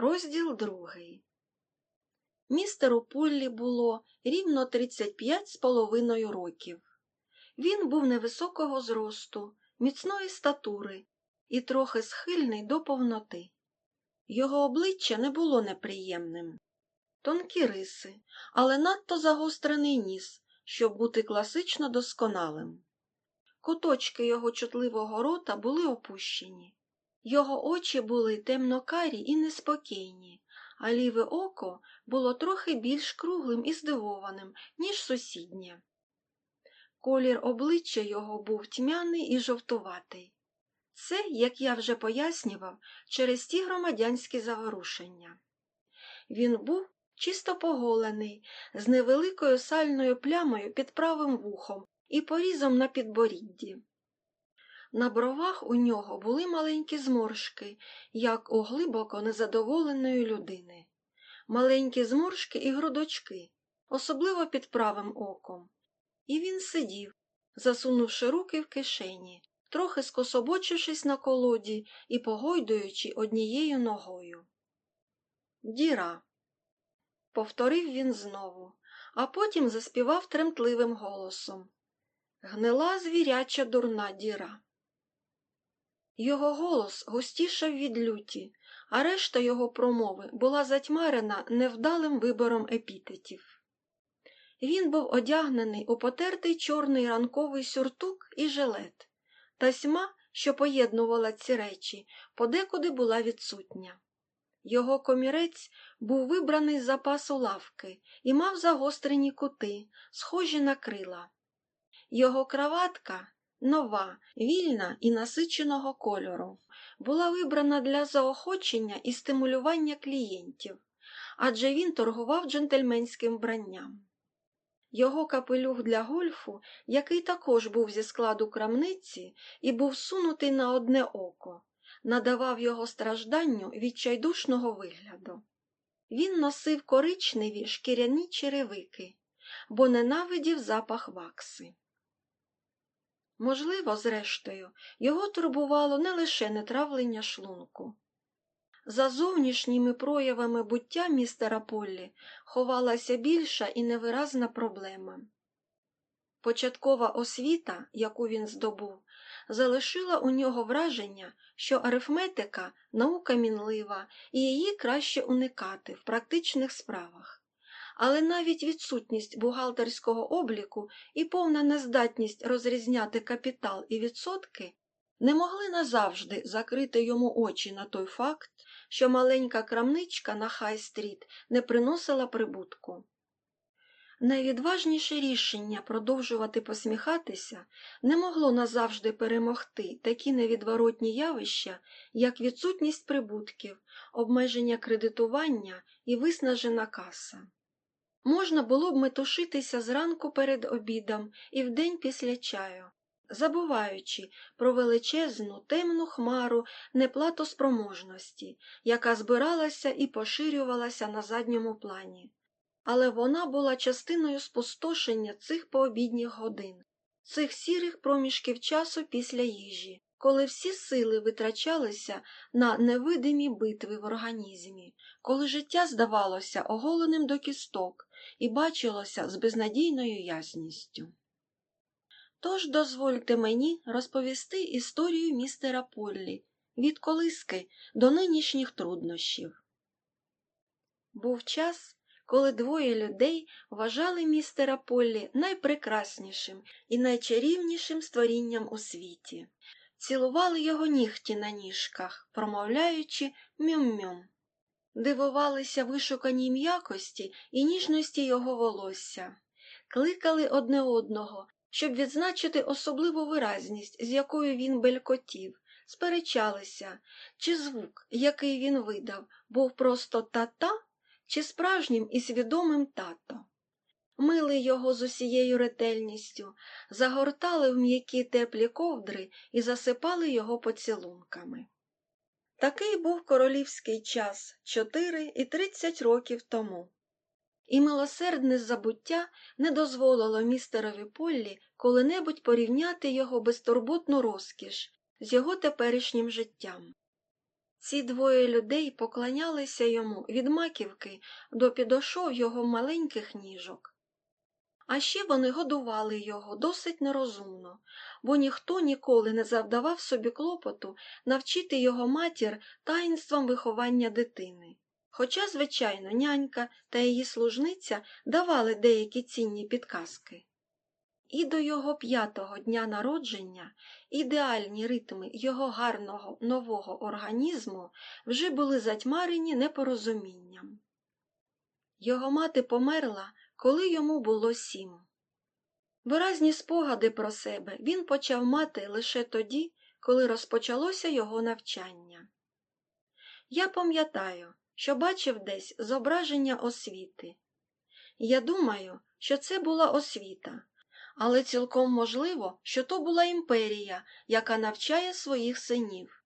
Розділ другий. Містеру Пуллі було рівно 35 з половиною років. Він був невисокого зросту, міцної статури і трохи схильний до повноти. Його обличчя не було неприємним. Тонкі риси, але надто загострений ніс, щоб бути класично досконалим. Куточки його чутливого рота були опущені. Його очі були темнокарі і неспокійні, а ліве око було трохи більш круглим і здивованим, ніж сусіднє. Колір обличчя його був тьмяний і жовтуватий. Це, як я вже пояснював, через ті громадянські заворушення. Він був чисто поголений, з невеликою сальною плямою під правим вухом і порізом на підборідді. На бровах у нього були маленькі зморшки, як у глибоко незадоволеної людини, маленькі зморшки і грудочки, особливо під правим оком. І він сидів, засунувши руки в кишені, трохи скособочившись на колоді і погойдуючи однією ногою. Діра, повторив він знову, а потім заспівав тремтливим голосом. Гнила звіряча дурна діра. Його голос густішав від люті, а решта його промови була затьмарена невдалим вибором епітетів. Він був одягнений у потертий чорний ранковий сюртук і жилет, тасьма, що поєднувала ці речі, подекуди була відсутня. Його комірець був вибраний з запасу лавки і мав загострені кути, схожі на крила. Його краватка нова, вільна і насиченого кольору, була вибрана для заохочення і стимулювання клієнтів, адже він торгував джентльменським вбранням. Його капелюх для гольфу, який також був зі складу крамниці і був сунутий на одне око, надавав його стражданню відчайдушного вигляду. Він носив коричневі шкіряні черевики, бо ненавидів запах вакси. Можливо, зрештою, його турбувало не лише нетравлення шлунку. За зовнішніми проявами буття містера Поллі ховалася більша і невиразна проблема. Початкова освіта, яку він здобув, залишила у нього враження, що арифметика наука мінлива і її краще уникати в практичних справах але навіть відсутність бухгалтерського обліку і повна нездатність розрізняти капітал і відсотки не могли назавжди закрити йому очі на той факт, що маленька крамничка на Хай-стріт не приносила прибутку. Найвідважніше рішення продовжувати посміхатися не могло назавжди перемогти такі невідворотні явища, як відсутність прибутків, обмеження кредитування і виснажена каса. Можна було б метушитися зранку перед обідом і вдень після чаю, забуваючи про величезну темну хмару неплатоспроможності, яка збиралася і поширювалася на задньому плані. Але вона була частиною спустошення цих пообідніх годин, цих сірих проміжків часу після їжі, коли всі сили витрачалися на невидимі битви в організмі, коли життя здавалося оголеним до кісток і бачилося з безнадійною ясністю. Тож дозвольте мені розповісти історію містера Поллі від колиски до нинішніх труднощів. Був час, коли двоє людей вважали містера Поллі найпрекраснішим і найчарівнішим створінням у світі цілували його нігті на ніжках, промовляючи мюм-мюм. Дивувалися вишуканій м'якості і ніжності його волосся, кликали одне одного, щоб відзначити особливу виразність, з якою він белькотів, сперечалися, чи звук, який він видав, був просто та-та, чи справжнім і свідомим тато мили його з усією ретельністю, загортали в м'які теплі ковдри і засипали його поцілунками. Такий був королівський час чотири і тридцять років тому. І милосердне забуття не дозволило містерові Поллі коли-небудь порівняти його безтурботну розкіш з його теперішнім життям. Ці двоє людей поклонялися йому від маківки до підошов його маленьких ніжок. А ще вони годували його досить нерозумно, бо ніхто ніколи не завдавав собі клопоту навчити його матір таїнствам виховання дитини. Хоча, звичайно, нянька та її служниця давали деякі цінні підказки. І до його п'ятого дня народження ідеальні ритми його гарного нового організму вже були затьмарені непорозумінням. Його мати померла, коли йому було сім. Виразні спогади про себе він почав мати лише тоді, коли розпочалося його навчання. Я пам'ятаю, що бачив десь зображення освіти. Я думаю, що це була освіта, але цілком можливо, що то була імперія, яка навчає своїх синів.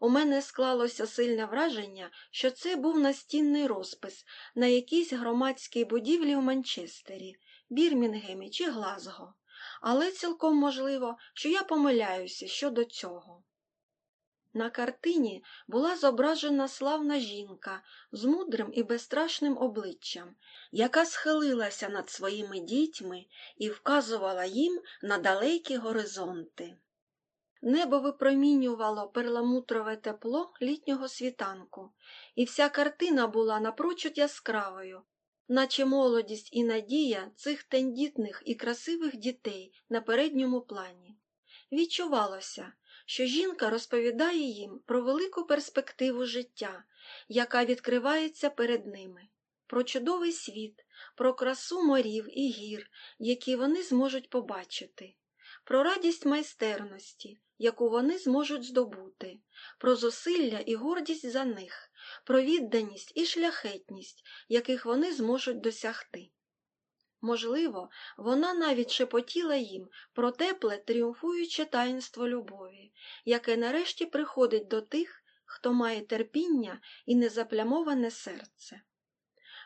У мене склалося сильне враження, що це був настінний розпис на якійсь громадській будівлі в Манчестері, Бірмінгемі чи Глазго, але цілком можливо, що я помиляюся щодо цього. На картині була зображена славна жінка з мудрим і безстрашним обличчям, яка схилилася над своїми дітьми і вказувала їм на далекі горизонти. Небо випромінювало перламутрове тепло літнього світанку, і вся картина була напрочуд яскравою, наче молодість і надія цих тендітних і красивих дітей на передньому плані. Відчувалося, що жінка розповідає їм про велику перспективу життя, яка відкривається перед ними, про чудовий світ, про красу морів і гір, які вони зможуть побачити, про радість майстерності, яку вони зможуть здобути, про зусилля і гордість за них, про відданість і шляхетність, яких вони зможуть досягти. Можливо, вона навіть шепотіла їм про тепле тріумфуюче таїнство любові, яке нарешті приходить до тих, хто має терпіння і незаплямоване серце.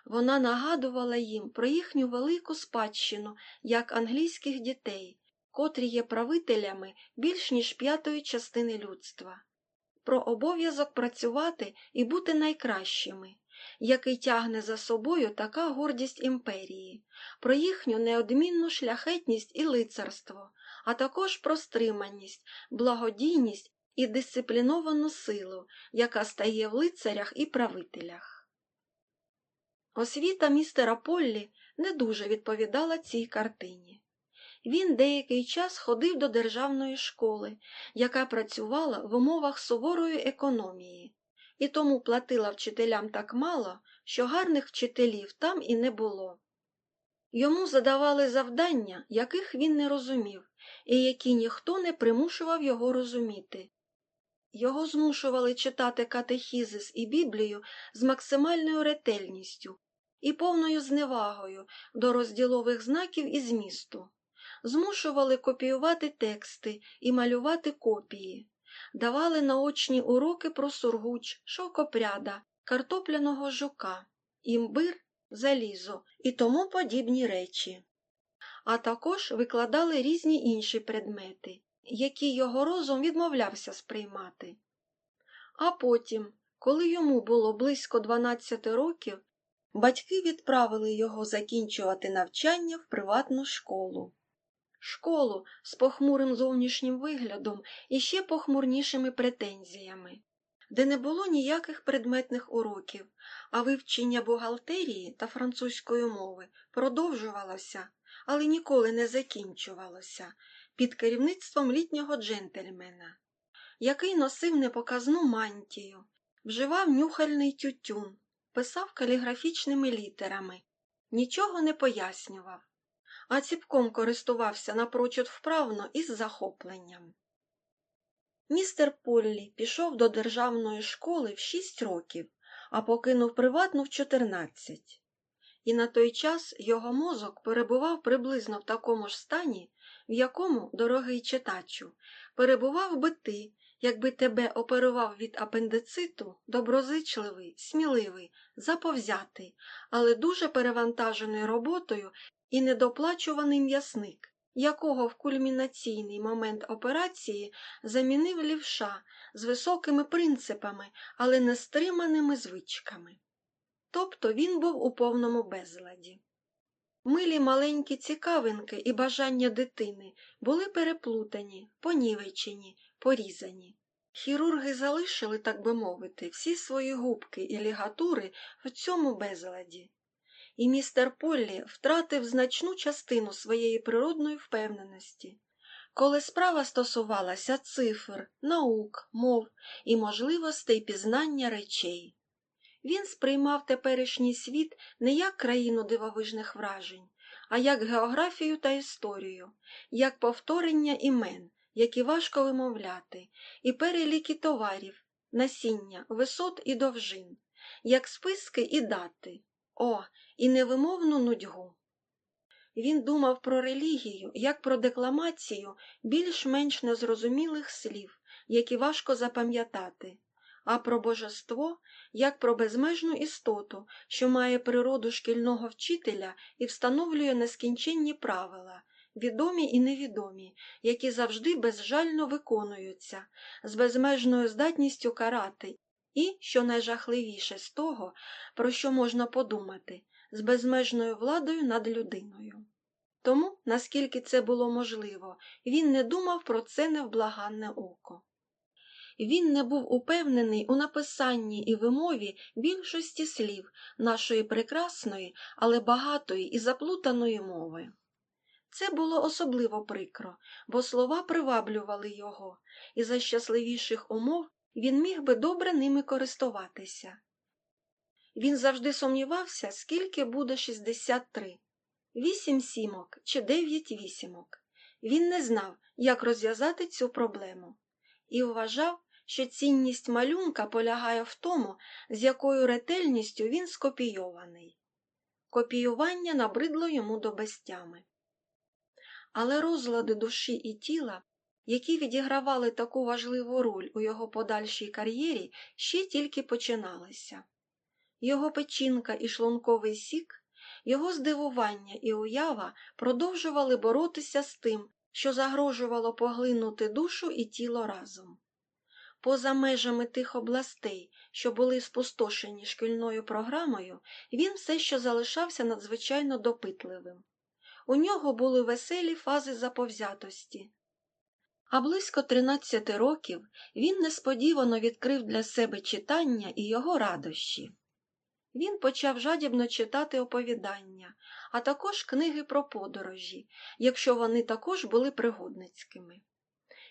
Вона нагадувала їм про їхню велику спадщину як англійських дітей, котрі є правителями більш ніж п'ятої частини людства, про обов'язок працювати і бути найкращими, який тягне за собою така гордість імперії, про їхню неодмінну шляхетність і лицарство, а також про стриманість, благодійність і дисципліновану силу, яка стає в лицарях і правителях. Освіта містера Поллі не дуже відповідала цій картині. Він деякий час ходив до державної школи, яка працювала в умовах суворої економії, і тому платила вчителям так мало, що гарних вчителів там і не було. Йому задавали завдання, яких він не розумів, і які ніхто не примушував його розуміти. Його змушували читати катехізис і Біблію з максимальною ретельністю і повною зневагою до розділових знаків і змісту, змушували копіювати тексти і малювати копії, давали наочні уроки про сургуч, шовкопряда, картопляного жука, імбир, залізо і тому подібні речі. А також викладали різні інші предмети, які його розум відмовлявся сприймати. А потім, коли йому було близько 12 років, батьки відправили його закінчувати навчання в приватну школу. Школу з похмурим зовнішнім виглядом і ще похмурнішими претензіями, де не було ніяких предметних уроків, а вивчення бухгалтерії та французької мови продовжувалося, але ніколи не закінчувалося під керівництвом літнього джентльмена, який носив непоказну мантію, вживав нюхальний тютюн, писав каліграфічними літерами, нічого не пояснював, а ціпком користувався напрочуд вправно і з захопленням. Містер Поллі пішов до державної школи в шість років, а покинув приватну в чотирнадцять. І на той час його мозок перебував приблизно в такому ж стані, в якому, дорогий читачу, перебував би ти, якби тебе оперував від апендициту доброзичливий, сміливий, заповзятий, але дуже перевантажений роботою і недоплачуваний м'ясник, якого в кульмінаційний момент операції замінив лівша з високими принципами, але нестриманими звичками. Тобто він був у повному безладі. Милі маленькі цікавинки і бажання дитини були переплутані, понівечені, порізані. Хірурги залишили, так би мовити, всі свої губки і лігатури в цьому безладі. І містер Поллі втратив значну частину своєї природної впевненості. Коли справа стосувалася цифр, наук, мов і можливостей пізнання речей. Він сприймав теперішній світ не як країну дивовижних вражень, а як географію та історію, як повторення імен, які важко вимовляти, і переліки товарів, насіння, висот і довжин, як списки і дати, о, і невимовну нудьгу. Він думав про релігію як про декламацію більш-менш незрозумілих слів, які важко запам'ятати, а про божество як про безмежну істоту, що має природу шкільного вчителя і встановлює нескінченні правила, відомі і невідомі, які завжди безжально виконуються, з безмежною здатністю карати, і, що найжахливіше з того, про що можна подумати, з безмежною владою над людиною. Тому, наскільки це було можливо, він не думав про це невблаганне око. Він не був упевнений у написанні і вимові більшості слів нашої прекрасної, але багатої і заплутаної мови. Це було особливо прикро, бо слова приваблювали його, і за щасливіших умов він міг би добре ними користуватися. Він завжди сумнівався, скільки буде 63. Вісім сімок чи дев'ять вісімок. Він не знав, як розв'язати цю проблему, і вважав, що цінність малюнка полягає в тому, з якою ретельністю він скопійований. Копіювання набридло йому до безтями. Але розлади душі і тіла, які відігравали таку важливу роль у його подальшій кар'єрі, ще тільки починалися. Його печінка і шлунковий сік, його здивування і уява продовжували боротися з тим, що загрожувало поглинути душу і тіло разом. Поза межами тих областей, що були спустошені шкільною програмою, він все ще залишався надзвичайно допитливим. У нього були веселі фази заповзятості. А близько 13 років він несподівано відкрив для себе читання і його радощі. Він почав жадібно читати оповідання, а також книги про подорожі, якщо вони також були пригодницькими.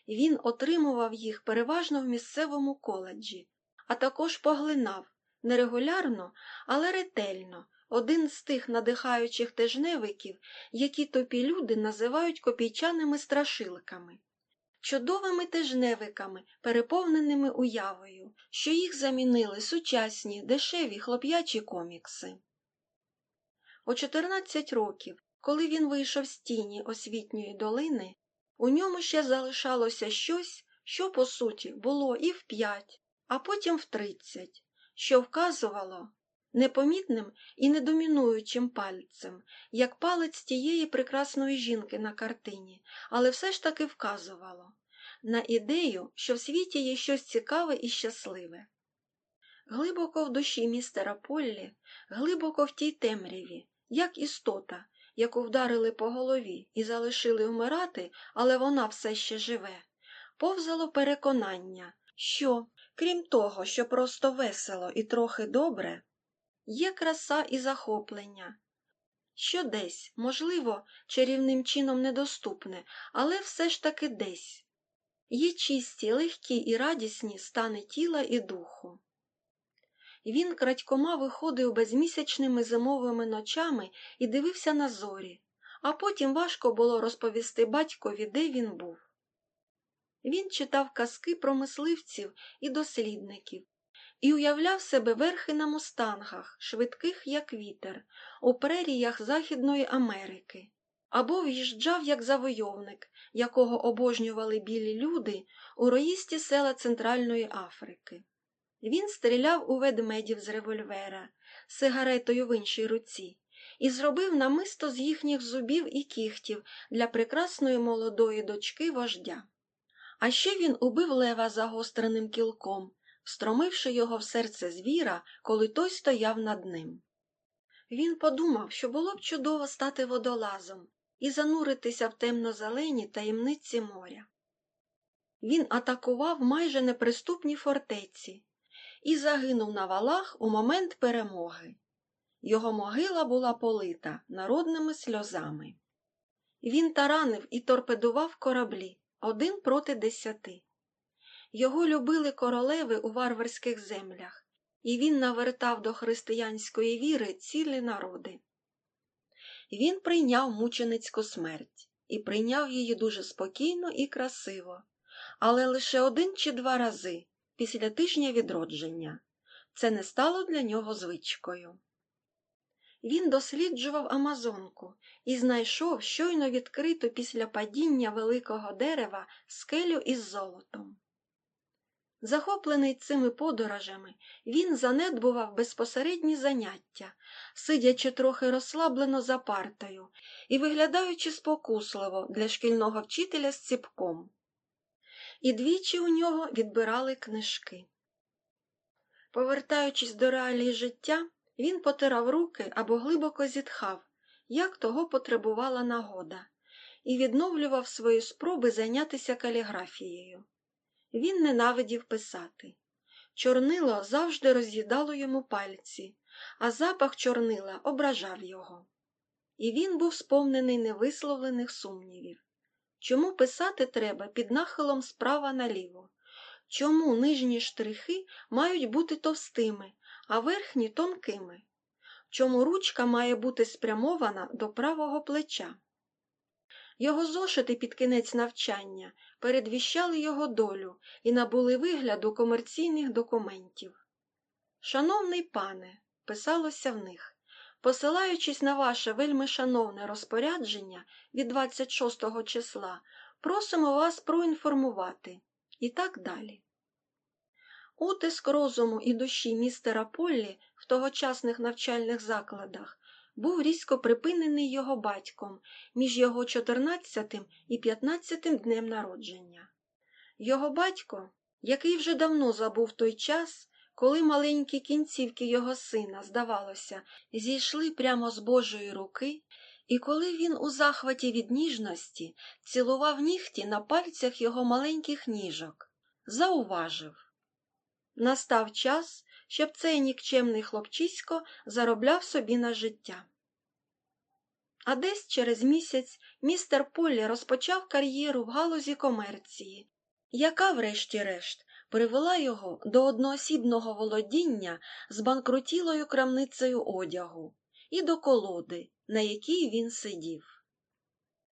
Він отримував їх переважно в місцевому коледжі, а також поглинав нерегулярно, але ретельно один з тих надихаючих тижневиків, які топі люди називають копійчаними страшилками, чудовими тижневиками, переповненими уявою, що їх замінили сучасні, дешеві хлоп'ячі комікси. О 14 років, коли він вийшов з тіні освітньої долини, у ньому ще залишалося щось, що, по суті, було і в п'ять, а потім в тридцять, що вказувало непомітним і недомінуючим пальцем, як палець тієї прекрасної жінки на картині, але все ж таки вказувало на ідею, що в світі є щось цікаве і щасливе. Глибоко в душі містера Поллі, глибоко в тій темряві, як істота, яку вдарили по голові і залишили вмирати, але вона все ще живе, повзало переконання, що, крім того, що просто весело і трохи добре, є краса і захоплення, що десь, можливо, чарівним чином недоступне, але все ж таки десь. Є чисті, легкі і радісні стани тіла і духу. Він крадькома виходив безмісячними зимовими ночами і дивився на зорі, а потім важко було розповісти батькові, де він був. Він читав казки про мисливців і дослідників і уявляв себе верхи на мустангах, швидких, як вітер, у преріях Західної Америки, або в'їжджав як завойовник, якого обожнювали білі люди у роїсті села Центральної Африки. Він стріляв у ведмедів з револьвера, сигаретою в іншій руці, і зробив намисто з їхніх зубів і кіхтів для прекрасної молодої дочки вождя. А ще він убив лева загостреним кілком, встромивши його в серце звіра, коли той стояв над ним. Він подумав, що було б чудово стати водолазом і зануритися в темно-зелені таємниці моря. Він атакував майже неприступні фортеці і загинув на валах у момент перемоги. Його могила була полита народними сльозами. Він таранив і торпедував кораблі один проти десяти. Його любили королеви у варварських землях, і він навертав до християнської віри цілі народи. Він прийняв мученицьку смерть і прийняв її дуже спокійно і красиво, але лише один чи два рази після тижня відродження. Це не стало для нього звичкою. Він досліджував Амазонку і знайшов щойно відкриту після падіння великого дерева скелю із золотом. Захоплений цими подорожами, він занедбував безпосередні заняття, сидячи трохи розслаблено за партою і виглядаючи спокусливо для шкільного вчителя з ціпком. І двічі у нього відбирали книжки. Повертаючись до реалій життя, він потирав руки або глибоко зітхав, як того потребувала нагода, і відновлював свої спроби зайнятися каліграфією. Він ненавидів писати. Чорнило завжди роз'їдало йому пальці, а запах чорнила ображав його. І він був сповнений невисловлених сумнівів. Чому писати треба під нахилом справа наліво? Чому нижні штрихи мають бути товстими, а верхні тонкими? Чому ручка має бути спрямована до правого плеча? Його зошити під кінець навчання передвіщали його долю і набули вигляду комерційних документів. Шановний пане, писалося в них, посилаючись на ваше вельми шановне розпорядження від 26 числа, просимо вас проінформувати і так далі. Утиск розуму і душі містера Поллі в тогочасних навчальних закладах був різко припинений його батьком між його 14 і 15 днем народження. Його батько, який вже давно забув той час, коли маленькі кінцівки його сина, здавалося, зійшли прямо з Божої руки, і коли він у захваті від ніжності цілував нігті на пальцях його маленьких ніжок, зауважив настав час, щоб цей нікчемний хлопчисько заробляв собі на життя. А десь через місяць містер Полі розпочав кар'єру в галузі комерції, яка, врешті-решт, привела його до одноосібного володіння з банкрутілою крамницею одягу і до колоди, на якій він сидів.